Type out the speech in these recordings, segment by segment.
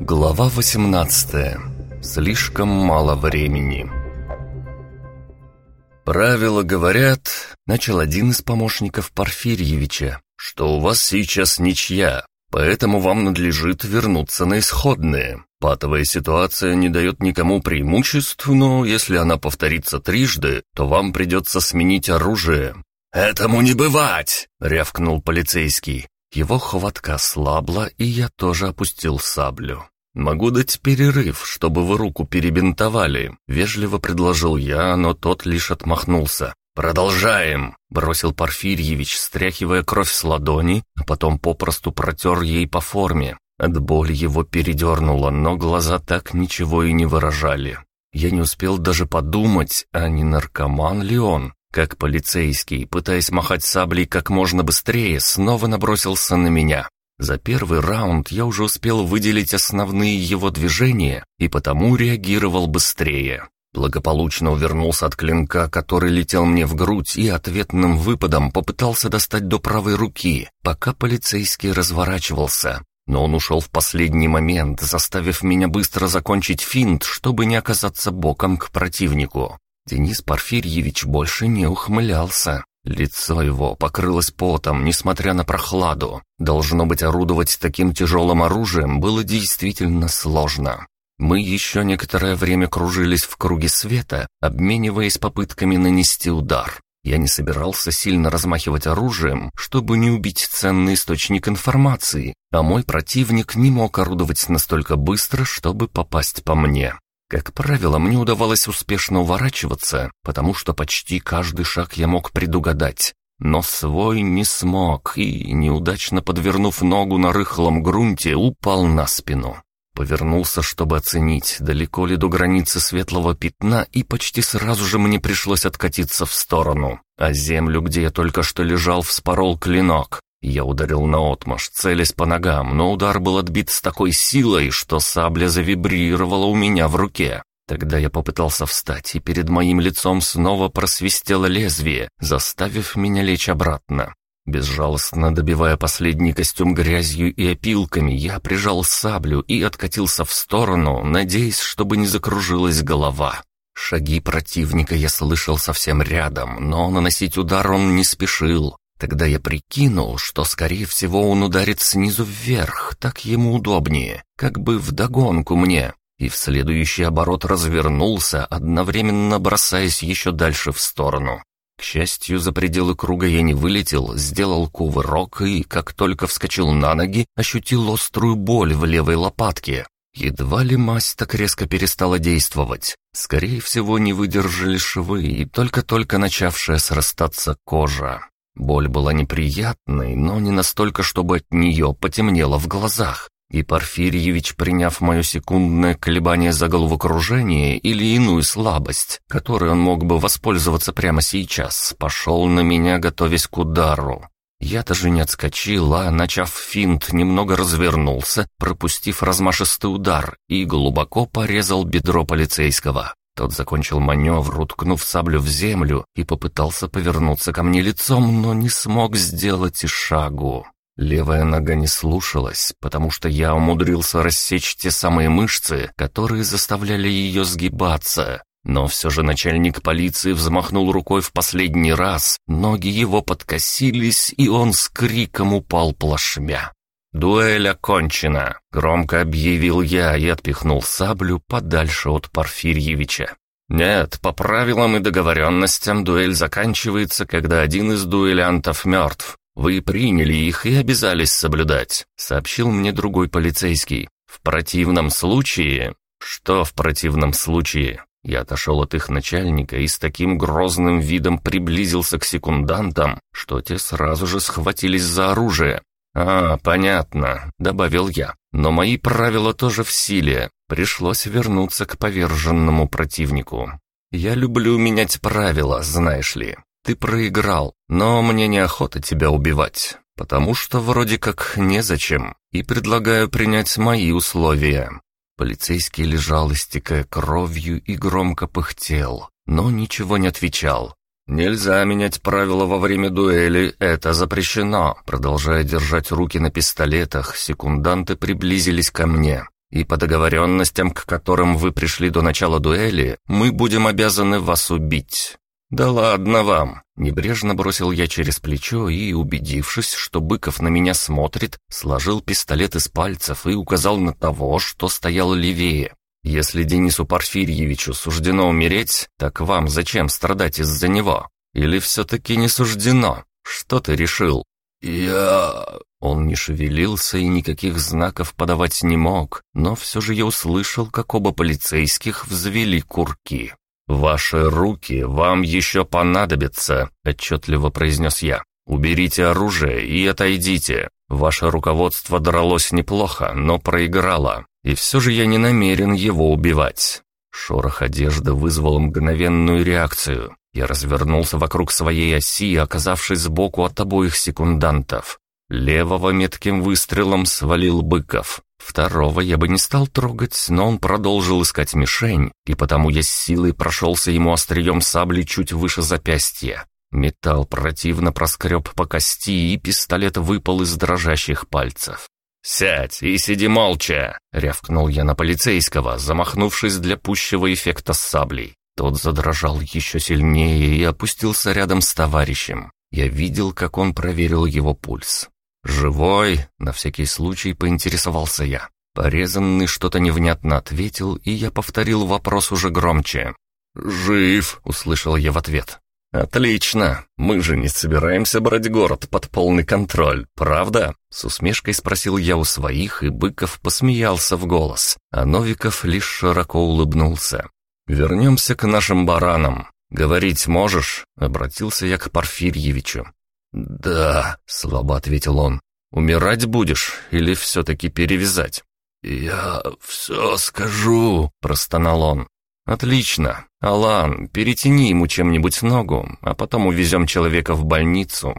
Глава 18. Слишком мало времени. «Правила говорят, — начал один из помощников Порфирьевича, — что у вас сейчас ничья, поэтому вам надлежит вернуться на исходные. Патовая ситуация не дает никому преимуществ, но если она повторится трижды, то вам придется сменить оружие». «Этому не бывать!» — рявкнул полицейский. Его хватка слабла, и я тоже опустил саблю. «Могу дать перерыв, чтобы вы руку перебинтовали», — вежливо предложил я, но тот лишь отмахнулся. «Продолжаем!» — бросил Порфирьевич, стряхивая кровь с ладони, а потом попросту протер ей по форме. От боли его передернуло, но глаза так ничего и не выражали. Я не успел даже подумать, а не наркоман ли он. Как полицейский, пытаясь махать саблей как можно быстрее, снова набросился на меня. За первый раунд я уже успел выделить основные его движения и потому реагировал быстрее. Благополучно увернулся от клинка, который летел мне в грудь, и ответным выпадом попытался достать до правой руки, пока полицейский разворачивался. Но он ушел в последний момент, заставив меня быстро закончить финт, чтобы не оказаться боком к противнику. Денис Порфирьевич больше не ухмылялся. Лицо его покрылось потом, несмотря на прохладу. Должно быть, орудовать таким тяжелым оружием было действительно сложно. Мы еще некоторое время кружились в круге света, обмениваясь попытками нанести удар. Я не собирался сильно размахивать оружием, чтобы не убить ценный источник информации, а мой противник не мог орудовать настолько быстро, чтобы попасть по мне. Как правило, мне удавалось успешно уворачиваться, потому что почти каждый шаг я мог предугадать. Но свой не смог и, неудачно подвернув ногу на рыхлом грунте, упал на спину. Повернулся, чтобы оценить, далеко ли до границы светлого пятна, и почти сразу же мне пришлось откатиться в сторону. А землю, где я только что лежал, вспорол клинок. Я ударил наотмашь, целясь по ногам, но удар был отбит с такой силой, что сабля завибрировала у меня в руке. Тогда я попытался встать, и перед моим лицом снова просвистело лезвие, заставив меня лечь обратно. Безжалостно добивая последний костюм грязью и опилками, я прижал саблю и откатился в сторону, надеясь, чтобы не закружилась голова. Шаги противника я слышал совсем рядом, но наносить удар он не спешил. Тогда я прикинул, что, скорее всего, он ударит снизу вверх, так ему удобнее, как бы вдогонку мне, и в следующий оборот развернулся, одновременно бросаясь еще дальше в сторону. К счастью, за пределы круга я не вылетел, сделал кувырок и, как только вскочил на ноги, ощутил острую боль в левой лопатке. Едва ли мазь так резко перестала действовать. Скорее всего, не выдержали швы и только-только начавшая срастаться кожа. Боль была неприятной, но не настолько, чтобы от нее потемнело в глазах. И Порфирьевич, приняв мое секундное колебание за головокружение или иную слабость, которой он мог бы воспользоваться прямо сейчас, пошел на меня, готовясь к удару. Я даже не отскочил, а, начав финт, немного развернулся, пропустив размашистый удар и глубоко порезал бедро полицейского. Тот закончил маневр, уткнув саблю в землю и попытался повернуться ко мне лицом, но не смог сделать и шагу. Левая нога не слушалась, потому что я умудрился рассечь те самые мышцы, которые заставляли ее сгибаться. Но все же начальник полиции взмахнул рукой в последний раз, ноги его подкосились, и он с криком упал плашмя. «Дуэль окончена!» — громко объявил я и отпихнул саблю подальше от Порфирьевича. «Нет, по правилам и договоренностям дуэль заканчивается, когда один из дуэлянтов мертв. Вы приняли их и обязались соблюдать», — сообщил мне другой полицейский. «В противном случае...» «Что в противном случае?» Я отошел от их начальника и с таким грозным видом приблизился к секундантам, что те сразу же схватились за оружие. «А, понятно», — добавил я. «Но мои правила тоже в силе. Пришлось вернуться к поверженному противнику. Я люблю менять правила, знаешь ли. Ты проиграл, но мне неохота тебя убивать, потому что вроде как незачем, и предлагаю принять мои условия». Полицейский лежал, истекая кровью, и громко пыхтел, но ничего не отвечал. «Нельзя менять правила во время дуэли, это запрещено». Продолжая держать руки на пистолетах, секунданты приблизились ко мне. «И по договоренностям, к которым вы пришли до начала дуэли, мы будем обязаны вас убить». «Да ладно вам!» — небрежно бросил я через плечо и, убедившись, что Быков на меня смотрит, сложил пистолет из пальцев и указал на того, что стоял левее. «Если Денису Порфирьевичу суждено умереть, так вам зачем страдать из-за него? Или все-таки не суждено? Что ты решил?» «Я...» Он не шевелился и никаких знаков подавать не мог, но все же я услышал, как оба полицейских взвели курки. «Ваши руки вам еще понадобятся», — отчетливо произнес я. «Уберите оружие и отойдите. Ваше руководство дралось неплохо, но проиграло. И все же я не намерен его убивать». Шорох одежды вызвал мгновенную реакцию. Я развернулся вокруг своей оси, оказавшись сбоку от обоих секундантов. Левого метким выстрелом свалил Быков. Второго я бы не стал трогать, но он продолжил искать мишень, и потому я с силой прошелся ему острием сабли чуть выше запястья. Металл противно проскреб по кости, и пистолет выпал из дрожащих пальцев. «Сядь и сиди молча!» — рявкнул я на полицейского, замахнувшись для пущего эффекта с саблей. Тот задрожал еще сильнее и опустился рядом с товарищем. Я видел, как он проверил его пульс. «Живой?» — на всякий случай поинтересовался я. Порезанный что-то невнятно ответил, и я повторил вопрос уже громче. «Жив!» — услышал я в ответ. «Отлично! Мы же не собираемся брать город под полный контроль, правда?» С усмешкой спросил я у своих, и Быков посмеялся в голос, а Новиков лишь широко улыбнулся. «Вернемся к нашим баранам. Говорить можешь?» — обратился я к Порфирьевичу. «Да», — слабо ответил он. «Умирать будешь или все-таки перевязать?» «Я все скажу», — простонал он. «Отлично. Алан, перетяни ему чем-нибудь ногу, а потом увезем человека в больницу».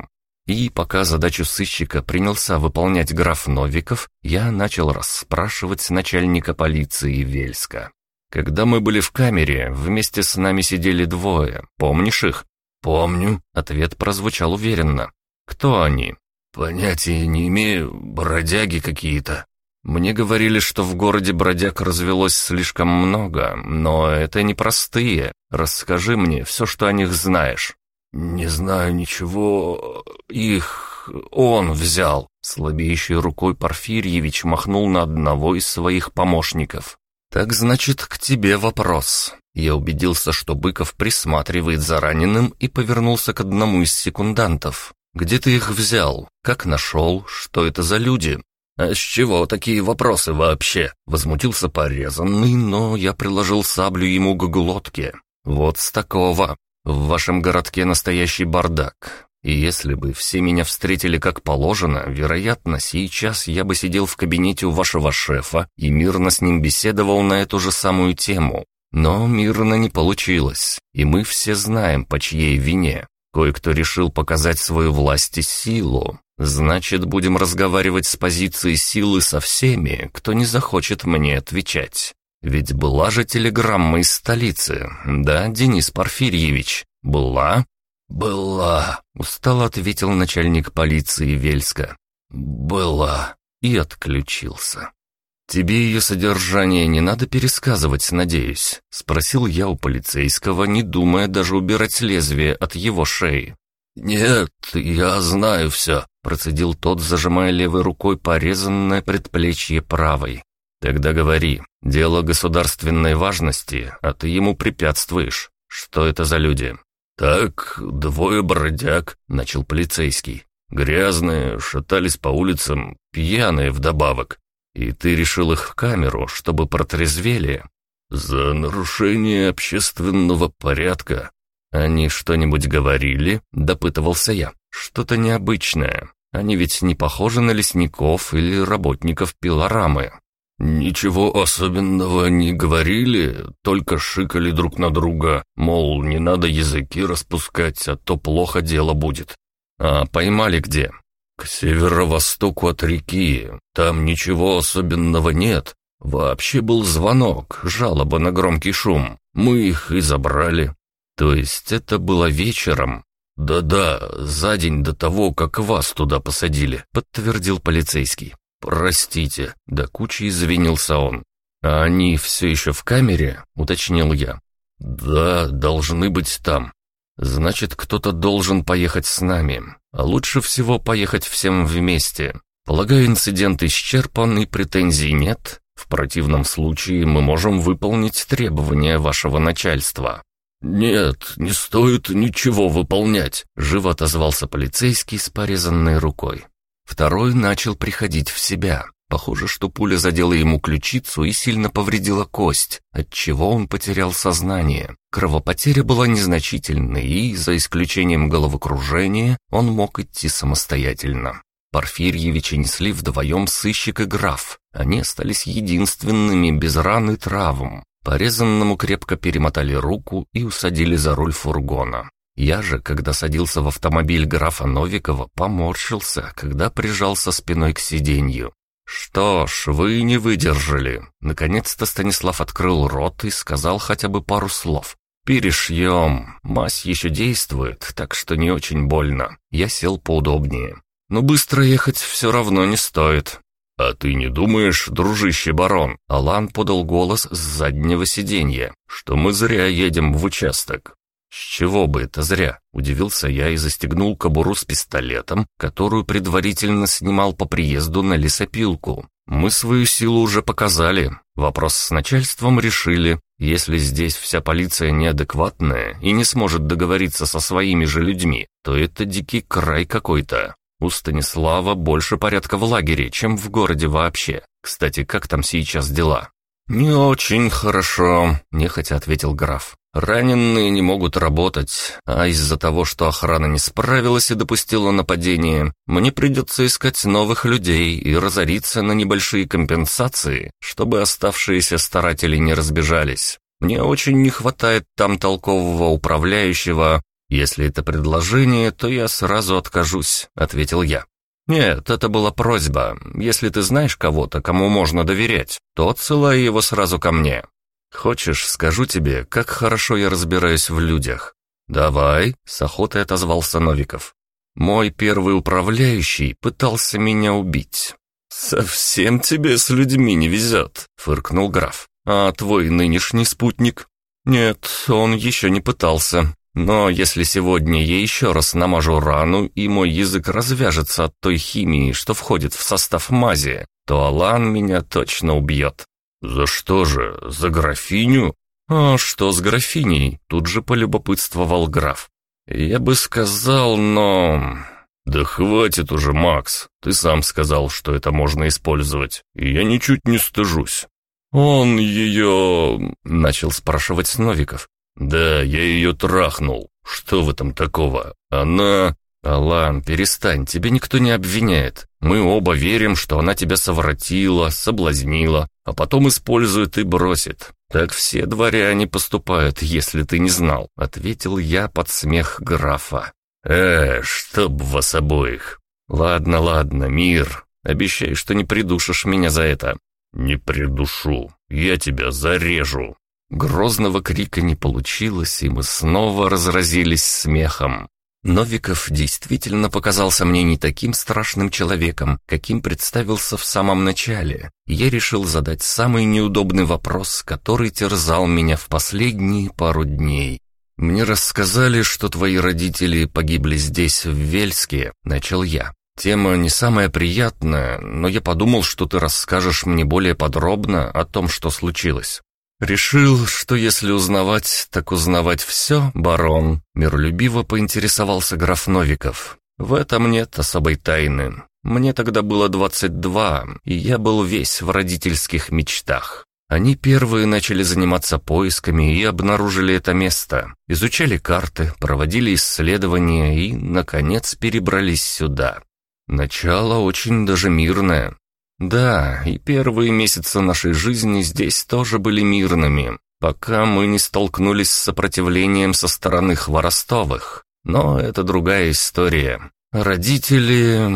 И пока задачу сыщика принялся выполнять граф Новиков, я начал расспрашивать начальника полиции Вельска. Когда мы были в камере, вместе с нами сидели двое. Помнишь их? «Помню», — ответ прозвучал уверенно. «Кто они?» «Понятия не имею, бродяги какие-то». «Мне говорили, что в городе бродяг развелось слишком много, но это не простые. Расскажи мне все, что о них знаешь». «Не знаю ничего. Их он взял». Слабеющей рукой Порфирьевич махнул на одного из своих помощников. «Так значит, к тебе вопрос. Я убедился, что Быков присматривает за раненым и повернулся к одному из секундантов. «Где ты их взял? Как нашел? Что это за люди?» «А с чего такие вопросы вообще?» Возмутился порезанный, но я приложил саблю ему к глотке. «Вот с такого. В вашем городке настоящий бардак. И если бы все меня встретили как положено, вероятно, сейчас я бы сидел в кабинете у вашего шефа и мирно с ним беседовал на эту же самую тему. Но мирно не получилось, и мы все знаем, по чьей вине. Кое-кто решил показать свою власть и силу. Значит, будем разговаривать с позиции силы со всеми, кто не захочет мне отвечать. Ведь была же телеграмма из столицы, да, Денис Порфирьевич? Была? Была, устало ответил начальник полиции Вельска. Была. И отключился. «Тебе ее содержание не надо пересказывать, надеюсь?» — спросил я у полицейского, не думая даже убирать лезвие от его шеи. «Нет, я знаю все», — процедил тот, зажимая левой рукой порезанное предплечье правой. «Тогда говори, дело государственной важности, а ты ему препятствуешь. Что это за люди?» «Так, двое бродяг», — начал полицейский. «Грязные, шатались по улицам, пьяные вдобавок. И ты решил их в камеру, чтобы протрезвели? За нарушение общественного порядка. Они что-нибудь говорили? Допытывался я. Что-то необычное. Они ведь не похожи на лесников или работников пилорамы. Ничего особенного не говорили, только шикали друг на друга, мол, не надо языки распускать, а то плохо дело будет. А поймали где? «К северо-востоку от реки. Там ничего особенного нет. Вообще был звонок, жалоба на громкий шум. Мы их и забрали». То есть это было вечером? Да-да, за день до того, как вас туда посадили, подтвердил полицейский. Простите, до кучи извинился он. А они все еще в камере? уточнил я. Да, должны быть там. Значит, кто-то должен поехать с нами, а лучше всего поехать всем вместе. Полагаю, инцидент исчерпан и претензий нет. В противном случае мы можем выполнить требования вашего начальства. «Нет, не стоит ничего выполнять», — живо отозвался полицейский с порезанной рукой. Второй начал приходить в себя. Похоже, что пуля задела ему ключицу и сильно повредила кость, отчего он потерял сознание. Кровопотеря была незначительной, и, за исключением головокружения, он мог идти самостоятельно. Порфирьевича несли вдвоем сыщик и граф. Они остались единственными без ран и травм. Порезанному крепко перемотали руку и усадили за руль фургона. Я же, когда садился в автомобиль графа Новикова, поморщился, когда прижался спиной к сиденью. «Что ж, вы не выдержали». Наконец-то Станислав открыл рот и сказал хотя бы пару слов. «Перешьем. Мазь еще действует, так что не очень больно». Я сел поудобнее. Но быстро ехать все равно не стоит. «А ты не думаешь, дружище барон?» Алан подал голос с заднего сиденья, что мы зря едем в участок. «С чего бы это зря?» – удивился я и застегнул кобуру с пистолетом, которую предварительно снимал по приезду на лесопилку. «Мы свою силу уже показали. Вопрос с начальством решили. Если здесь вся полиция неадекватная и не сможет договориться со своими же людьми, то это дикий край какой-то. У Станислава больше порядка в лагере, чем в городе вообще. Кстати, как там сейчас дела?» «Не очень хорошо», — нехотя ответил граф. «Раненые не могут работать, а из-за того, что охрана не справилась и допустила нападение, мне придется искать новых людей и разориться на небольшие компенсации, чтобы оставшиеся старатели не разбежались. Мне очень не хватает там толкового управляющего, «Если это предложение, то я сразу откажусь», — ответил я. «Нет, это была просьба. Если ты знаешь кого-то, кому можно доверять, то отсылай его сразу ко мне. Хочешь, скажу тебе, как хорошо я разбираюсь в людях?» «Давай», — с охотой отозвался Новиков. «Мой первый управляющий пытался меня убить». «Совсем тебе с людьми не везет», — фыркнул граф. «А твой нынешний спутник?» «Нет, он еще не пытался. Но если сегодня я еще раз намажу рану, и мой язык развяжется от той химии, что входит в состав мази, то Алан меня точно убьет. «За что же? За графиню?» «А что с графиней?» — тут же полюбопытствовал граф. «Я бы сказал, но...» «Да хватит уже, Макс. Ты сам сказал, что это можно использовать, и я ничуть не стыжусь». «Он ее...» — начал спрашивать Новиков. «Да, я ее трахнул. Что в этом такого? Она...» «Алан, перестань, тебя никто не обвиняет. Мы оба верим, что она тебя совратила, соблазнила, а потом использует и бросит. Так все дворяне поступают, если ты не знал», — ответил я под смех графа. «Э, чтоб вас обоих!» «Ладно, ладно, мир. Обещай, что не придушишь меня за это». «Не придушу. Я тебя зарежу». Грозного крика не получилось, и мы снова разразились смехом. Новиков действительно показался мне не таким страшным человеком, каким представился в самом начале. Я решил задать самый неудобный вопрос, который терзал меня в последние пару дней. «Мне рассказали, что твои родители погибли здесь, в Вельске», — начал я. «Тема не самая приятная, но я подумал, что ты расскажешь мне более подробно о том, что случилось. «Решил, что если узнавать, так узнавать все, барон», — миролюбиво поинтересовался граф Новиков. «В этом нет особой тайны. Мне тогда было двадцать два, и я был весь в родительских мечтах. Они первые начали заниматься поисками и обнаружили это место, изучали карты, проводили исследования и, наконец, перебрались сюда. Начало очень даже мирное. Да, и первые месяцы нашей жизни здесь тоже были мирными, пока мы не столкнулись с сопротивлением со стороны Хворостовых. Но это другая история. Родители...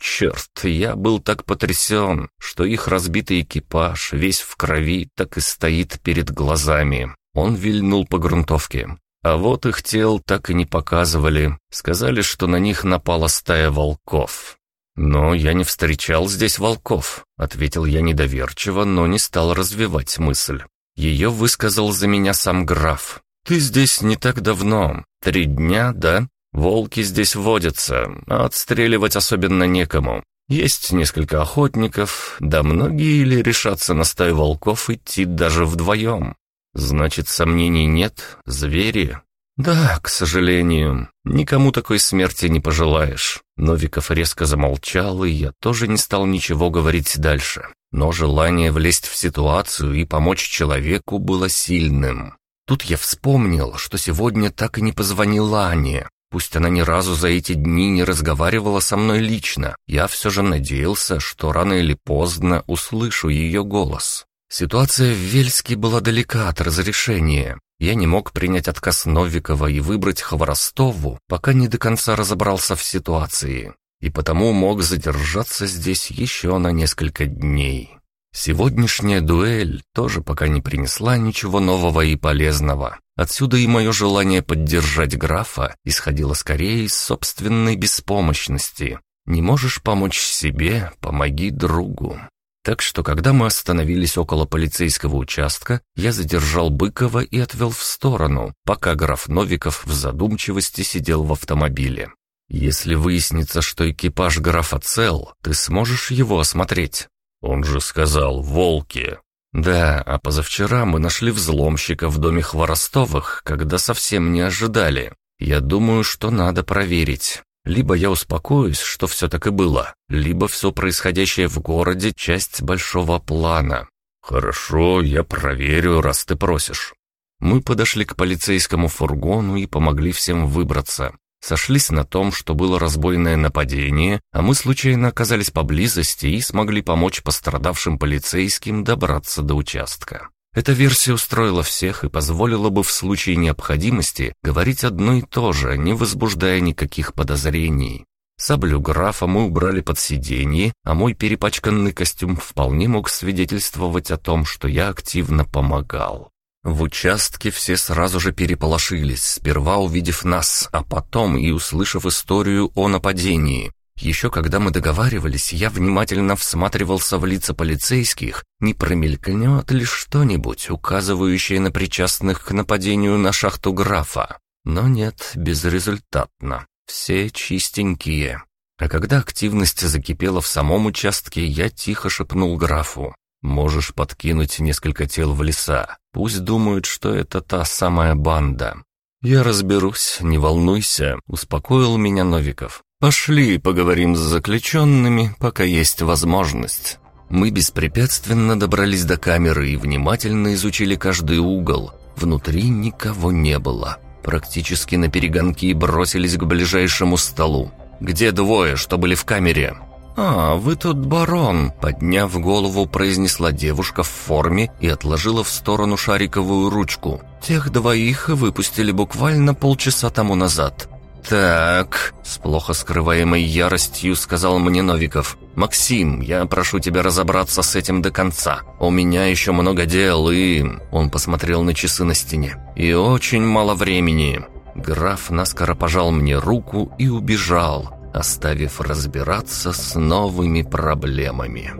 Черт, я был так потрясен, что их разбитый экипаж, весь в крови, так и стоит перед глазами. Он вильнул по грунтовке. А вот их тел так и не показывали. Сказали, что на них напала стая волков. «Но я не встречал здесь волков», — ответил я недоверчиво, но не стал развивать мысль. Ее высказал за меня сам граф. «Ты здесь не так давно. Три дня, да? Волки здесь водятся, а отстреливать особенно некому. Есть несколько охотников, да многие ли решатся на стаю волков идти даже вдвоем. Значит, сомнений нет, звери. Да, к сожалению, никому такой смерти не пожелаешь. Новиков резко замолчал, и я тоже не стал ничего говорить дальше. Но желание влезть в ситуацию и помочь человеку было сильным. Тут я вспомнил, что сегодня так и не позвонила Ане. Пусть она ни разу за эти дни не разговаривала со мной лично, я все же надеялся, что рано или поздно услышу ее голос. Ситуация в Вельске была далека от разрешения. Я не мог принять отказ Новикова и выбрать Хворостову, пока не до конца разобрался в ситуации, и потому мог задержаться здесь еще на несколько дней. Сегодняшняя дуэль тоже пока не принесла ничего нового и полезного. Отсюда и мое желание поддержать графа исходило скорее из собственной беспомощности. Не можешь помочь себе, помоги другу. Так что, когда мы остановились около полицейского участка, я задержал Быкова и отвел в сторону, пока граф Новиков в задумчивости сидел в автомобиле. «Если выяснится, что экипаж графа цел, ты сможешь его осмотреть?» «Он же сказал, волки!» «Да, а позавчера мы нашли взломщика в доме Хворостовых, когда совсем не ожидали. Я думаю, что надо проверить. Либо я успокоюсь, что все так и было, либо все происходящее в городе — часть большого плана. Хорошо, я проверю, раз ты просишь». Мы подошли к полицейскому фургону и помогли всем выбраться. Сошлись на том, что было разбойное нападение, а мы случайно оказались поблизости и смогли помочь пострадавшим полицейским добраться до участка. Эта версия устроила всех и позволила бы в случае необходимости говорить одно и то же, не возбуждая никаких подозрений. Саблю графа мы убрали под сиденье, а мой перепачканный костюм вполне мог свидетельствовать о том, что я активно помогал. В участке все сразу же переполошились, сперва увидев нас, а потом и услышав историю о нападении. Еще когда мы договаривались, я внимательно всматривался в лица полицейских, не промелькнет ли что-нибудь, указывающее на причастных к нападению на шахту графа. Но нет, безрезультатно. Все чистенькие. А когда активность закипела в самом участке, я тихо шепнул графу. Можешь подкинуть несколько тел в леса. Пусть думают, что это та самая банда. Я разберусь, не волнуйся, успокоил меня Новиков. Пошли поговорим с заключенными, пока есть возможность. Мы беспрепятственно добрались до камеры и внимательно изучили каждый угол. Внутри никого не было. Практически на перегонки бросились к ближайшему столу. «Где двое, что были в камере?» «А, вы тут барон», — подняв голову, произнесла девушка в форме и отложила в сторону шариковую ручку. «Тех двоих выпустили буквально полчаса тому назад». «Так», — с плохо скрываемой яростью сказал мне Новиков. «Максим, я прошу тебя разобраться с этим до конца. У меня еще много дел и...» Он посмотрел на часы на стене. «И очень мало времени». Граф наскоро пожал мне руку и убежал, оставив разбираться с новыми проблемами.